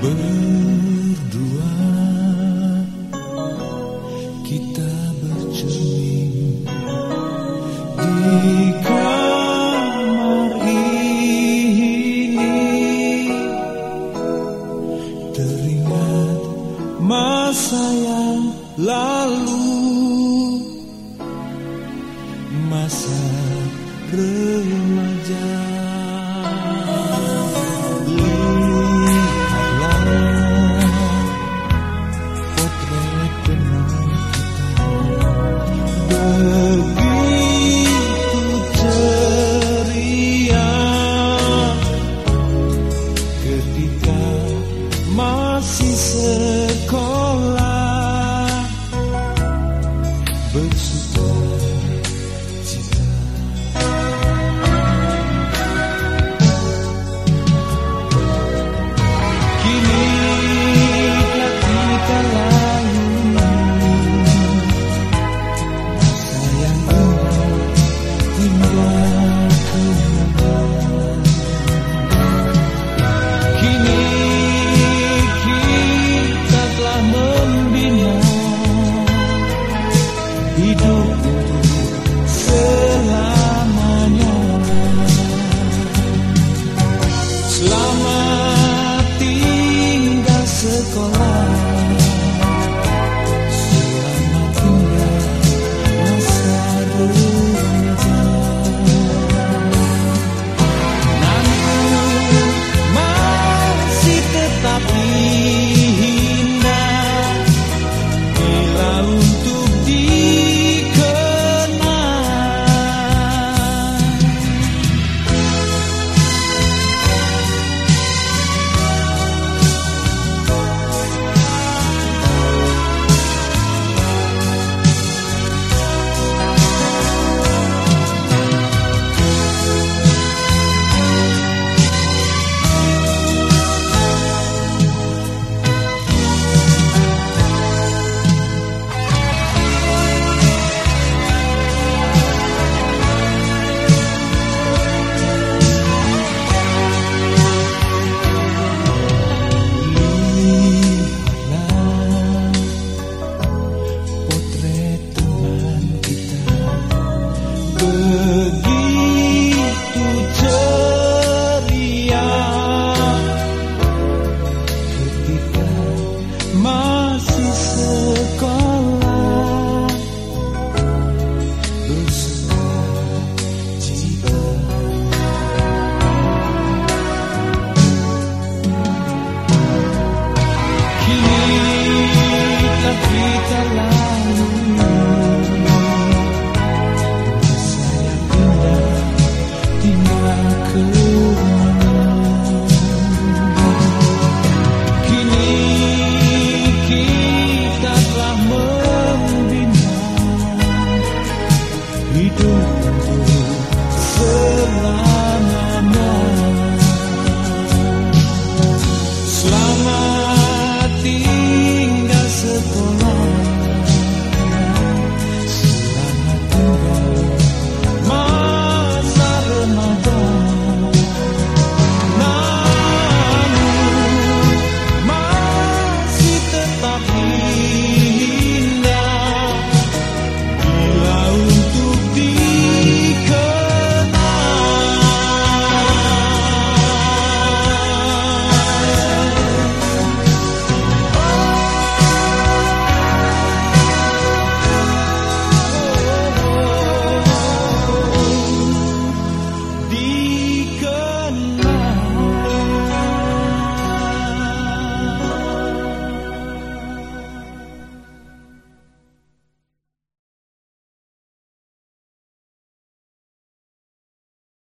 Berdua kita bercermin di kamar ini. Teringat masa yang lalu Masa remaja But still begitu ceria ketika masih sekolah. you.